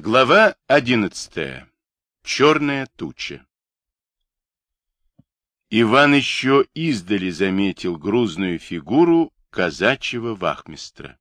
Глава одиннадцатая. Черная туча. Иван еще издали заметил грузную фигуру казачьего вахмистра.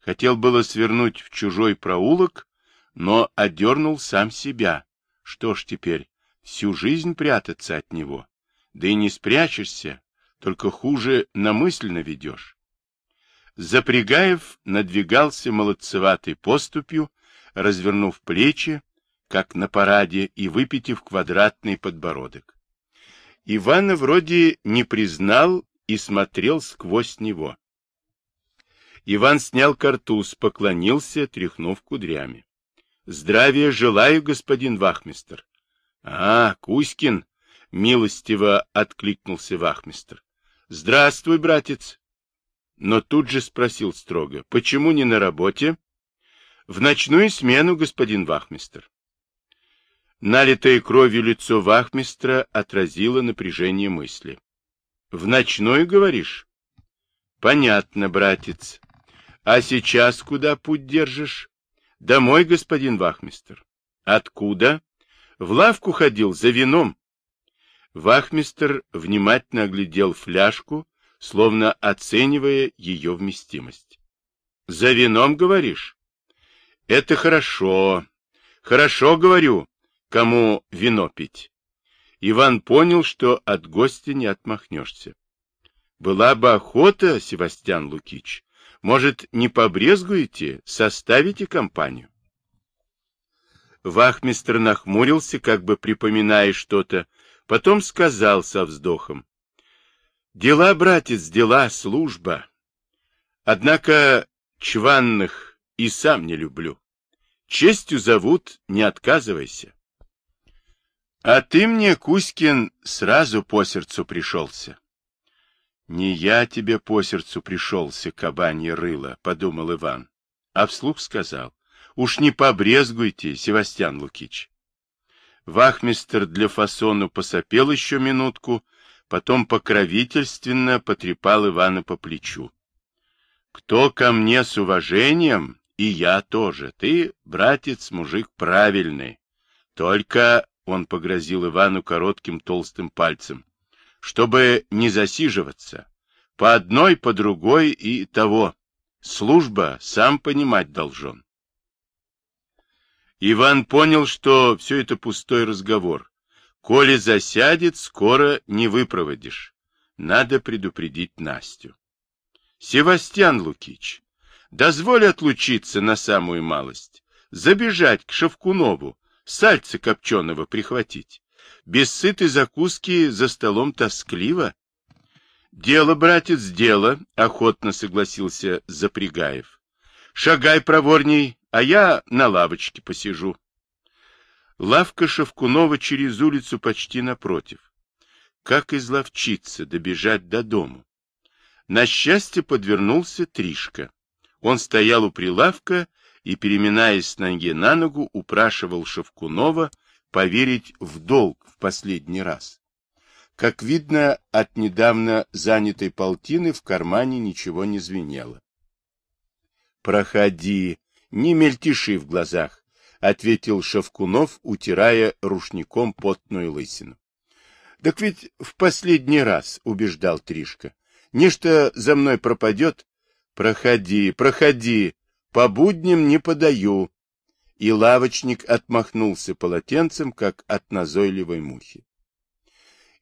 Хотел было свернуть в чужой проулок, но одернул сам себя. Что ж теперь, всю жизнь прятаться от него? Да и не спрячешься, только хуже намысленно ведешь. Запрягаев надвигался молодцеватой поступью, развернув плечи, как на параде, и выпитив квадратный подбородок. Ивана вроде не признал и смотрел сквозь него. Иван снял картуз, поклонился, тряхнув кудрями. — Здравия желаю, господин вахмистр. — А, Кузькин! — милостиво откликнулся вахмистр. — Здравствуй, братец! Но тут же спросил строго, — почему не на работе? — В ночную смену, господин вахмистр. Налитое кровью лицо вахмистра отразило напряжение мысли. — В ночную, говоришь? — Понятно, братец. А сейчас куда путь держишь? — Домой, господин вахмистр. — Откуда? — В лавку ходил за вином. Вахмистр внимательно оглядел фляжку, словно оценивая ее вместимость. — За вином, говоришь? — Это хорошо. Хорошо, говорю, кому вино пить. Иван понял, что от гостя не отмахнешься. Была бы охота, Севастьян Лукич, может, не побрезгуете, составите компанию? Вахмистр нахмурился, как бы припоминая что-то, потом сказал со вздохом. Дела, братец, дела, служба. Однако чванных и сам не люблю. Честью зовут, не отказывайся. А ты мне, Кузькин, сразу по сердцу пришелся. Не я тебе по сердцу пришелся, кабанье рыло, подумал Иван, а вслух сказал. Уж не побрезгуйте, Севастьян Лукич. Вахмистер для фасону посопел еще минутку, потом покровительственно потрепал Ивана по плечу. Кто ко мне с уважением, и я тоже. Ты, братец, мужик правильный. Только, — он погрозил Ивану коротким толстым пальцем, — чтобы не засиживаться. По одной, по другой и того. Служба, сам понимать должен. Иван понял, что все это пустой разговор. Коли засядет, скоро не выпроводишь. Надо предупредить Настю. Севастьян Лукич, дозволь отлучиться на самую малость, забежать к Шевкунову, сальца копченого прихватить. Без сытой закуски за столом тоскливо. Дело, братец, дело, охотно согласился Запрягаев. Шагай проворней, а я на лавочке посижу. Лавка Шевкунова через улицу почти напротив. Как изловчиться, добежать до дому? На счастье подвернулся Тришка. Он стоял у прилавка и, переминаясь с ноги на ногу, упрашивал Шевкунова поверить в долг в последний раз. Как видно, от недавно занятой полтины в кармане ничего не звенело. «Проходи, не мельтеши в глазах. — ответил Шевкунов, утирая рушником потную лысину. — Так ведь в последний раз, — убеждал Тришка. — Нечто за мной пропадет. Проходи, проходи, по будням не подаю. И лавочник отмахнулся полотенцем, как от назойливой мухи.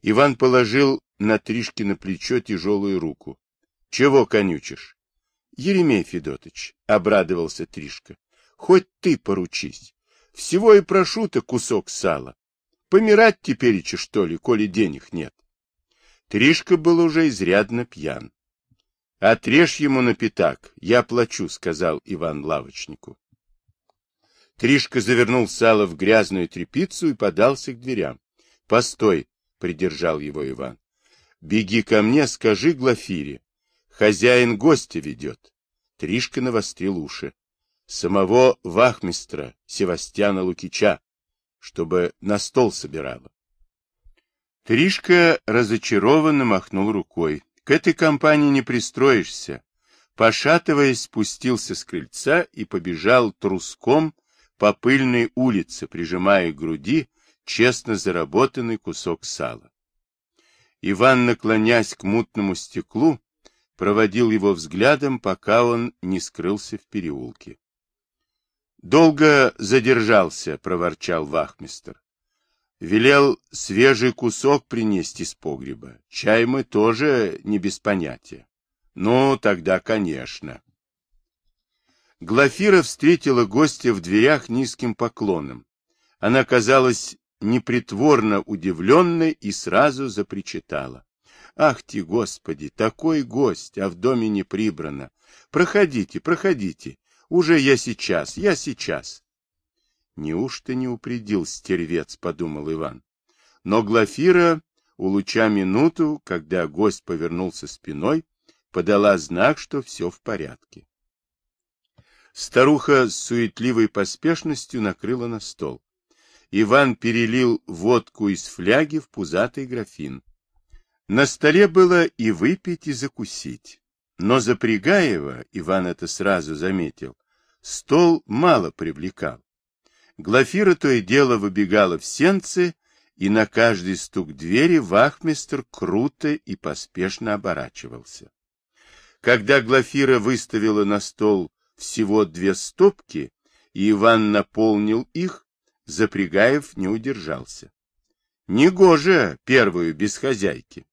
Иван положил на Тришкино плечо тяжелую руку. — Чего конючишь? — Еремей Федотыч, — обрадовался Тришка. Хоть ты поручись. Всего и прошу-то кусок сала. Помирать тепереча, что ли, коли денег нет? Тришка был уже изрядно пьян. — Отрежь ему на пятак, я плачу, — сказал Иван лавочнику. Тришка завернул сало в грязную тряпицу и подался к дверям. — Постой, — придержал его Иван. — Беги ко мне, скажи Глафире. Хозяин гостя ведет. Тришка навострил уши самого вахмистра Севастьяна Лукича, чтобы на стол собирала. Тришка разочарованно махнул рукой. К этой компании не пристроишься. Пошатываясь, спустился с крыльца и побежал труском по пыльной улице, прижимая к груди честно заработанный кусок сала. Иван, наклонясь к мутному стеклу, проводил его взглядом, пока он не скрылся в переулке. «Долго задержался», — проворчал вахмистр. «Велел свежий кусок принести из погреба. Чай мы тоже не без понятия». «Ну, тогда, конечно». Глафира встретила гостя в дверях низким поклоном. Она казалась непритворно удивленной и сразу запричитала. Ах ты, Господи, такой гость, а в доме не прибрано. Проходите, проходите. Уже я сейчас, я сейчас. Неужто не упредил стервец, подумал Иван. Но Глафира, улуча минуту, когда гость повернулся спиной, подала знак, что все в порядке. Старуха с суетливой поспешностью накрыла на стол. Иван перелил водку из фляги в пузатый графин. На столе было и выпить, и закусить. Но Запрягаева, Иван это сразу заметил, стол мало привлекал. Глафира то и дело выбегала в сенцы, и на каждый стук двери вахмистр круто и поспешно оборачивался. Когда Глафира выставила на стол всего две стопки, и Иван наполнил их, Запрягаев не удержался. Негоже первую без хозяйки.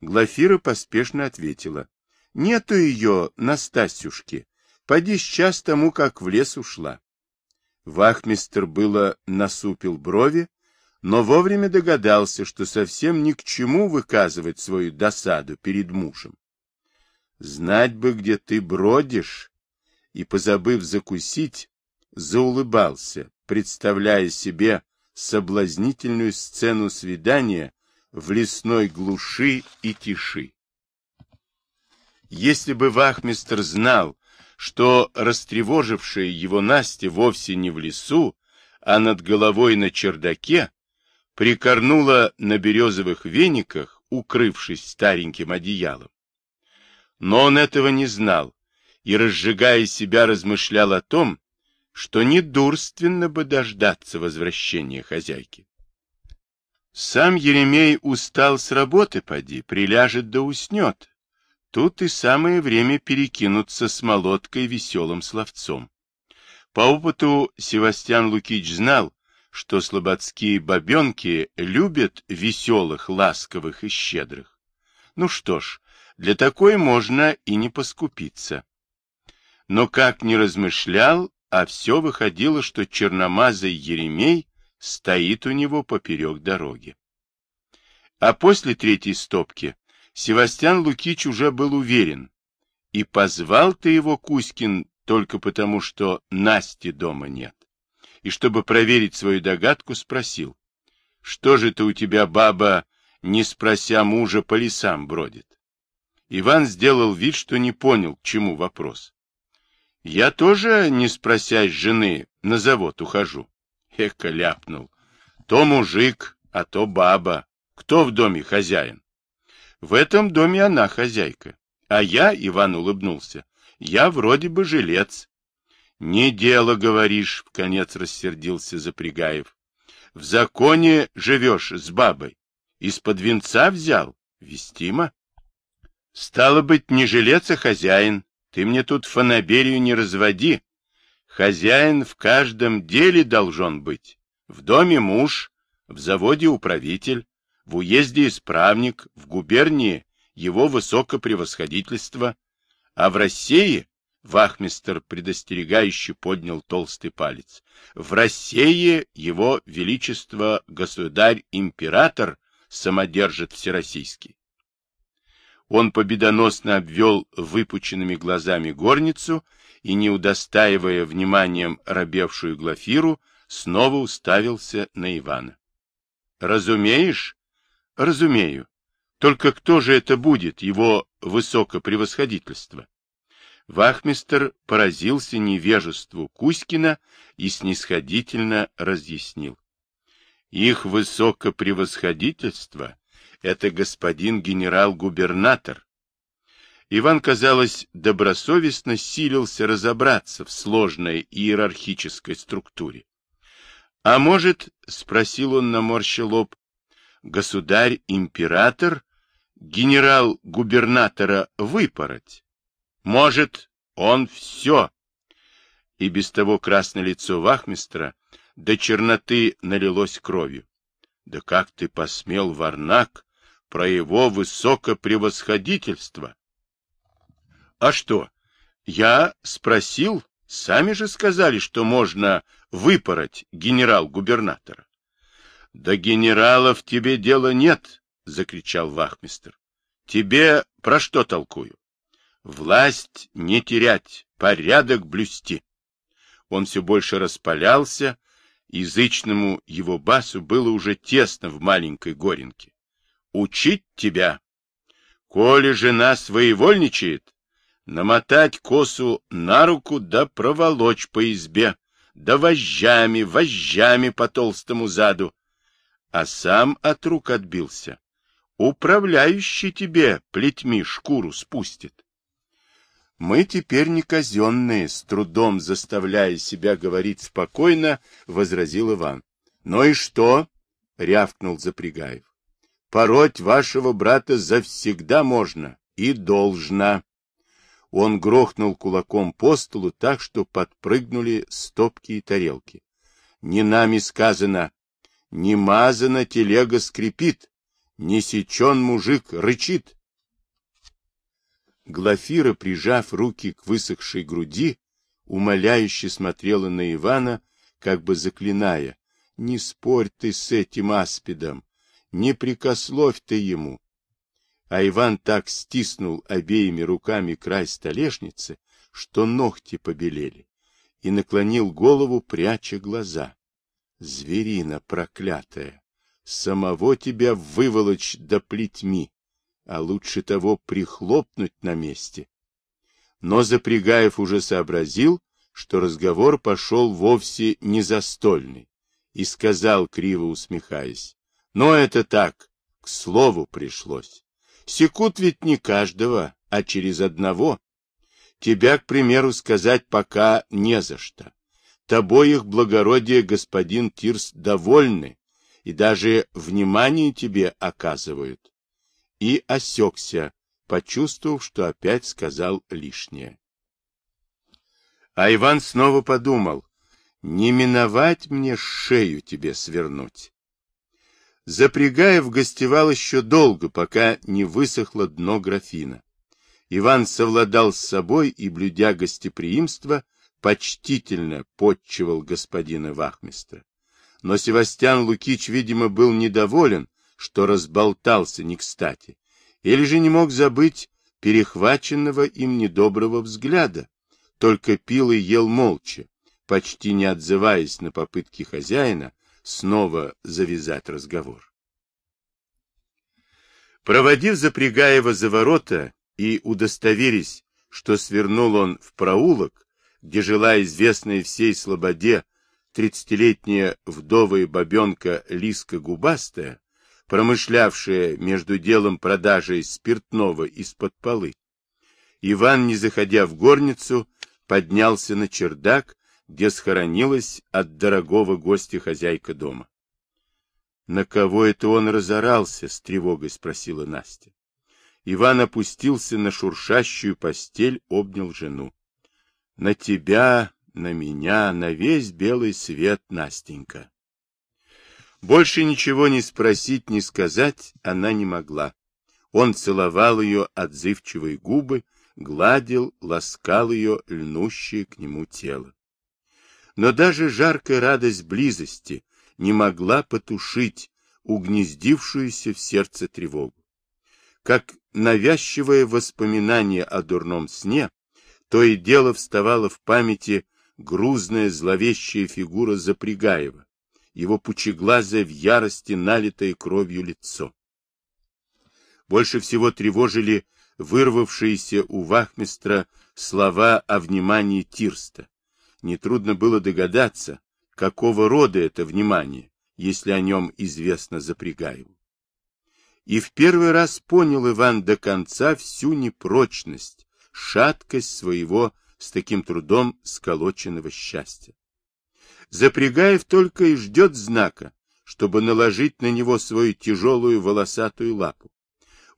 Глафира поспешно ответила. Нету ее, Настасюшки. Поди сейчас тому, как в лес ушла. Вахмистр было насупил брови, но вовремя догадался, что совсем ни к чему выказывать свою досаду перед мужем. Знать бы, где ты бродишь, и, позабыв закусить, заулыбался, представляя себе соблазнительную сцену свидания в лесной глуши и тиши. Если бы вахмистр знал, что растревожившая его Настя вовсе не в лесу, а над головой на чердаке, прикорнула на березовых вениках, укрывшись стареньким одеялом. Но он этого не знал и, разжигая себя, размышлял о том, что недурственно бы дождаться возвращения хозяйки. Сам Еремей устал с работы, поди, приляжет да уснет. Тут и самое время перекинуться с молоткой веселым словцом. По опыту Севастьян Лукич знал, что слободские бабенки любят веселых, ласковых и щедрых. Ну что ж, для такой можно и не поскупиться. Но как ни размышлял, а все выходило, что черномазый Еремей стоит у него поперек дороги. А после третьей стопки Севастьян Лукич уже был уверен. И позвал ты его, Кузькин, только потому, что Насти дома нет. И чтобы проверить свою догадку, спросил. Что же ты у тебя, баба, не спрося мужа, по лесам бродит? Иван сделал вид, что не понял, к чему вопрос. Я тоже, не спросясь жены, на завод ухожу. Эка ляпнул. То мужик, а то баба. Кто в доме хозяин? В этом доме она хозяйка. А я, Иван улыбнулся, я вроде бы жилец. Не дело, говоришь, в конец рассердился Запрягаев. В законе живешь с бабой. Из-под венца взял? Вестимо. Стало быть, не жилец, а хозяин. Ты мне тут фанаберию не разводи. Хозяин в каждом деле должен быть. В доме муж, в заводе управитель, в уезде исправник, в губернии его высокопревосходительство, а в России Вахмистер предостерегающе поднял толстый палец. В России его величество государь-император самодержит всероссийский. Он победоносно обвел выпученными глазами горницу и, не удостаивая вниманием робевшую Глафиру, снова уставился на Ивана. — Разумеешь? — Разумею. Только кто же это будет, его высокопревосходительство? Вахмистер поразился невежеству Кузькина и снисходительно разъяснил. Их высокопревосходительство — это господин генерал-губернатор. Иван, казалось, добросовестно силился разобраться в сложной иерархической структуре. — А может, — спросил он, наморща лоб, — государь-император генерал-губернатора выпороть? Может, он все? И без того красное лицо вахмистра до черноты налилось кровью. Да как ты посмел, Варнак, про его высокопревосходительство? А что? Я спросил, сами же сказали, что можно выпороть генерал-губернатора. Да генералов тебе дела нет, закричал вахмистр. Тебе про что толкую? Власть не терять, порядок блюсти. Он все больше распалялся, язычному его басу было уже тесно в маленькой горенке. Учить тебя. Коли жена своевольничает, намотать косу на руку да проволочь по избе, да вожжами, вожжами по толстому заду. А сам от рук отбился. Управляющий тебе плетьми шкуру спустит. Мы теперь не казенные, с трудом заставляя себя говорить спокойно, возразил Иван. Ну и что? рявкнул Запрягаев. Пороть вашего брата завсегда можно и должно. Он грохнул кулаком по столу так, что подпрыгнули стопки и тарелки. Не нами сказано, не мазана телега скрипит, не сечен мужик рычит. Глафира, прижав руки к высохшей груди, умоляюще смотрела на Ивана, как бы заклиная, «Не спорь ты с этим аспидом, не прикословь ты ему, а Иван так стиснул обеими руками край столешницы, что ногти побелели, и наклонил голову, пряча глаза. Зверина проклятая! Самого тебя выволочь до плетьми, а лучше того прихлопнуть на месте. Но Запрягаев уже сообразил, что разговор пошел вовсе не застольный, и сказал, криво усмехаясь, «Но это так, к слову пришлось». Секут ведь не каждого, а через одного. Тебя, к примеру, сказать пока не за что. Тобой их благородие, господин Тирс, довольны и даже внимание тебе оказывают. И осекся, почувствовав, что опять сказал лишнее. А Иван снова подумал, не миновать мне шею тебе свернуть. Запрягаев гостевал еще долго, пока не высохло дно графина. Иван совладал с собой и, блюдя гостеприимство, почтительно подчивал господина вахмистра. Но Севастьян Лукич, видимо, был недоволен, что разболтался не кстати, или же не мог забыть перехваченного им недоброго взгляда, только пил и ел молча, почти не отзываясь на попытки хозяина снова завязать разговор. Проводив Запрягаева за ворота и удостоверясь, что свернул он в проулок, где жила известная всей слободе тридцатилетняя вдовая бабенка Лиска Губастая, промышлявшая между делом продажей спиртного из-под полы, Иван, не заходя в горницу, поднялся на чердак где схоронилась от дорогого гостя хозяйка дома. — На кого это он разорался? — с тревогой спросила Настя. Иван опустился на шуршащую постель, обнял жену. — На тебя, на меня, на весь белый свет, Настенька. Больше ничего не спросить, не сказать она не могла. Он целовал ее отзывчивые губы, гладил, ласкал ее льнущее к нему тело но даже жаркая радость близости не могла потушить угнездившуюся в сердце тревогу. Как навязчивое воспоминание о дурном сне, то и дело вставала в памяти грузная зловещая фигура Запрягаева, его пучеглазое в ярости налитое кровью лицо. Больше всего тревожили вырвавшиеся у вахмистра слова о внимании Тирста, нетрудно было догадаться, какого рода это внимание, если о нем известно Запрягаеву. И в первый раз понял Иван до конца всю непрочность, шаткость своего с таким трудом сколоченного счастья. Запрягаев только и ждет знака, чтобы наложить на него свою тяжелую волосатую лапу.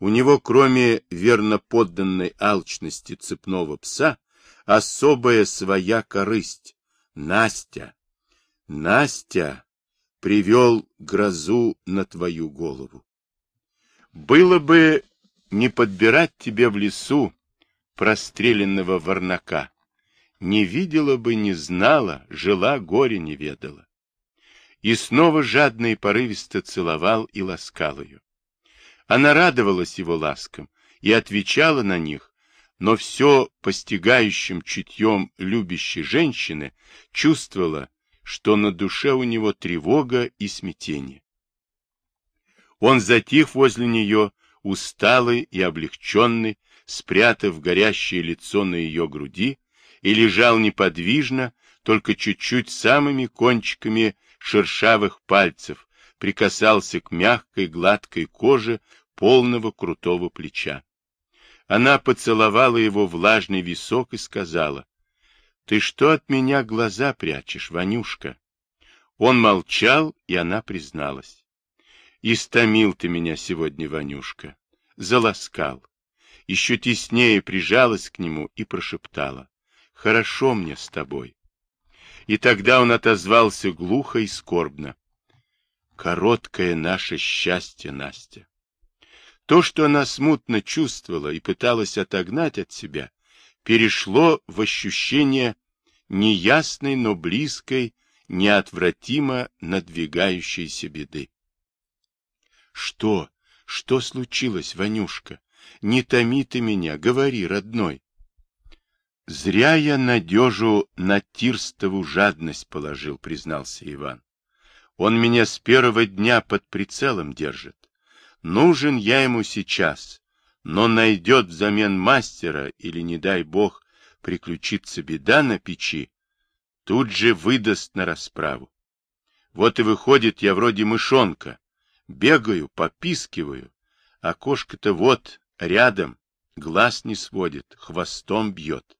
У него, кроме верно подданной алчности цепного пса, особая своя корысть. Настя, Настя привел грозу на твою голову. Было бы не подбирать тебе в лесу простреленного ворнака, не видела бы, не знала, жила, горе не ведала. И снова жадно и порывисто целовал и ласкал ее. Она радовалась его ласкам и отвечала на них, но все постигающим чутьем любящей женщины чувствовала, что на душе у него тревога и смятение. Он затих возле нее, усталый и облегченный, спрятав горящее лицо на ее груди, и лежал неподвижно, только чуть-чуть самыми кончиками шершавых пальцев, прикасался к мягкой гладкой коже полного крутого плеча. Она поцеловала его влажный висок и сказала, «Ты что от меня глаза прячешь, Ванюшка?» Он молчал, и она призналась. «Истомил ты меня сегодня, Ванюшка, заласкал». Еще теснее прижалась к нему и прошептала, «Хорошо мне с тобой». И тогда он отозвался глухо и скорбно. «Короткое наше счастье, Настя». То, что она смутно чувствовала и пыталась отогнать от себя, перешло в ощущение неясной, но близкой, неотвратимо надвигающейся беды. Что? Что случилось, Ванюшка? Не томи ты меня, говори, родной. Зря я надежу на Тирстову жадность положил, признался Иван. Он меня с первого дня под прицелом держит. Нужен я ему сейчас, но найдет взамен мастера или, не дай бог, приключится беда на печи, тут же выдаст на расправу. Вот и выходит я вроде мышонка, бегаю, попискиваю, а кошка-то вот рядом, глаз не сводит, хвостом бьет.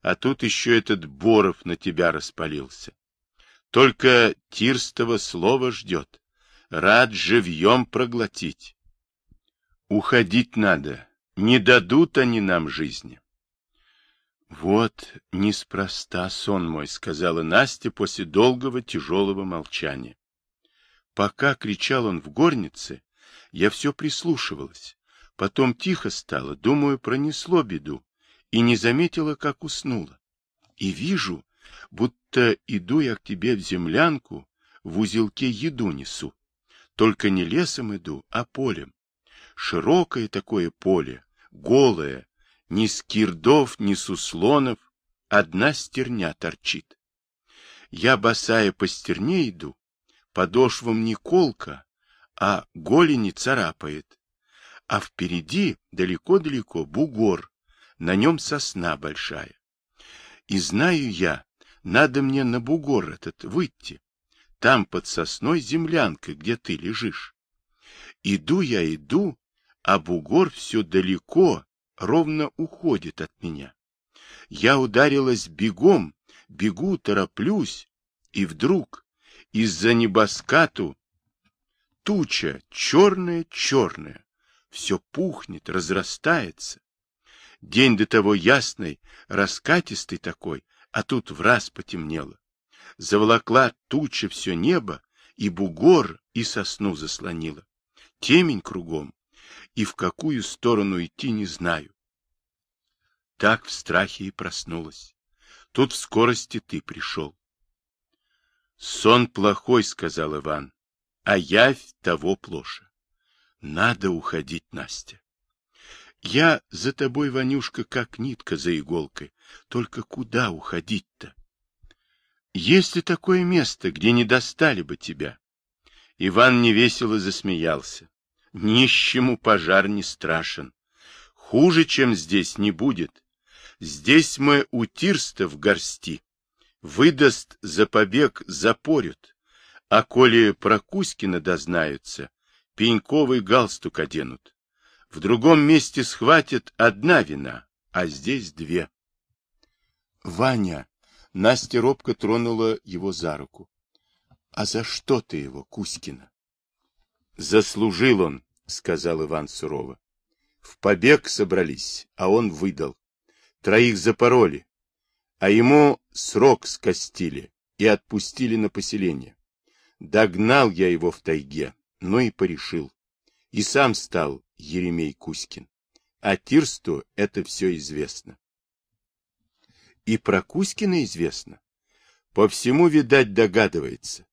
А тут еще этот Боров на тебя распалился. Только Тирстова слова ждет, рад живьем проглотить. Уходить надо, не дадут они нам жизни. Вот неспроста сон мой, сказала Настя после долгого тяжелого молчания. Пока кричал он в горнице, я все прислушивалась. Потом тихо стало, думаю, пронесло беду, и не заметила, как уснула. И вижу, будто иду я к тебе в землянку, в узелке еду несу. Только не лесом иду, а полем широкое такое поле, голое, ни скирдов, ни суслонов, одна стерня торчит. Я босая по стерне иду, подошвам не колка, а голени царапает. А впереди, далеко-далеко, бугор, на нем сосна большая. И знаю я, надо мне на бугор этот выйти. Там под сосной землянка, где ты лежишь. Иду я, иду, а бугор все далеко, ровно уходит от меня. Я ударилась бегом, бегу, тороплюсь, и вдруг из-за небоскату туча черная-черная, все пухнет, разрастается. День до того ясный, раскатистый такой, а тут в раз потемнело. Заволокла туча все небо, и бугор, и сосну заслонила. Темень кругом, и в какую сторону идти не знаю. Так в страхе и проснулась. Тут в скорости ты пришел. Сон плохой, сказал Иван, а явь того плоша. Надо уходить, Настя. Я за тобой, Ванюшка, как нитка за иголкой. Только куда уходить-то? Есть ли такое место, где не достали бы тебя? Иван невесело засмеялся. Нищему пожар не страшен. Хуже, чем здесь, не будет. Здесь мы у Тирста в горсти. Выдаст за побег запорют. А коли про Кузькина дознаются, пеньковый галстук оденут. В другом месте схватят одна вина, а здесь две. Ваня! Настя робко тронула его за руку. А за что ты его, Кузькина? Заслужил он, сказал Иван сурово. В побег собрались, а он выдал. Троих запороли, а ему срок скостили и отпустили на поселение. Догнал я его в тайге, но и порешил. И сам стал Еремей Кузькин. А Тирсту это все известно. И про Кузькина известно. По всему, видать, догадывается.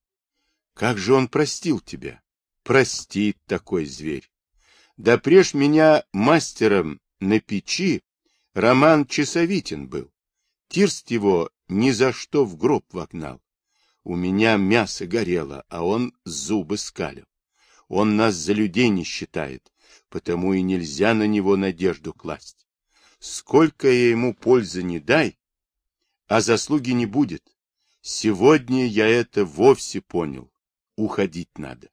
Как же он простил тебя? Простит такой зверь. Да преж меня мастером на печи Роман Часовитин был. Тирст его ни за что в гроб вогнал. У меня мясо горело, а он зубы скалил. Он нас за людей не считает, потому и нельзя на него надежду класть. Сколько я ему пользы не дай, а заслуги не будет. Сегодня я это вовсе понял. Уходить надо.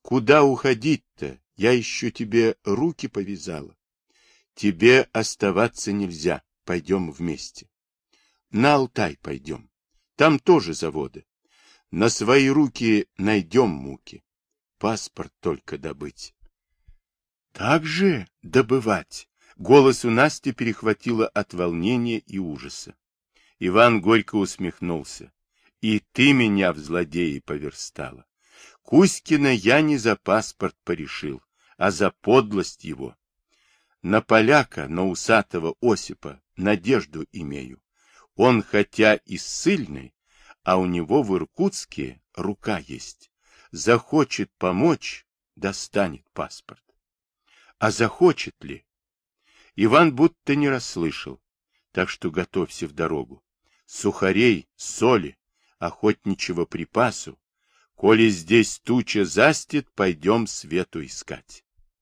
Куда уходить-то? Я еще тебе руки повязала. Тебе оставаться нельзя. Пойдем вместе. На Алтай пойдем. Там тоже заводы. На свои руки найдем муки. Паспорт только добыть. Так же добывать. Голос у Насти перехватило от волнения и ужаса. Иван горько усмехнулся. И ты меня в злодеи поверстала. Кузькина я не за паспорт порешил, а за подлость его. На поляка, на усатого Осипа, надежду имею. Он хотя и ссыльный, а у него в Иркутске рука есть. Захочет помочь, достанет паспорт. А захочет ли? Иван будто не расслышал, так что готовься в дорогу. Сухарей, соли, охотничьего припасу. Коли здесь туча застит, пойдем свету искать.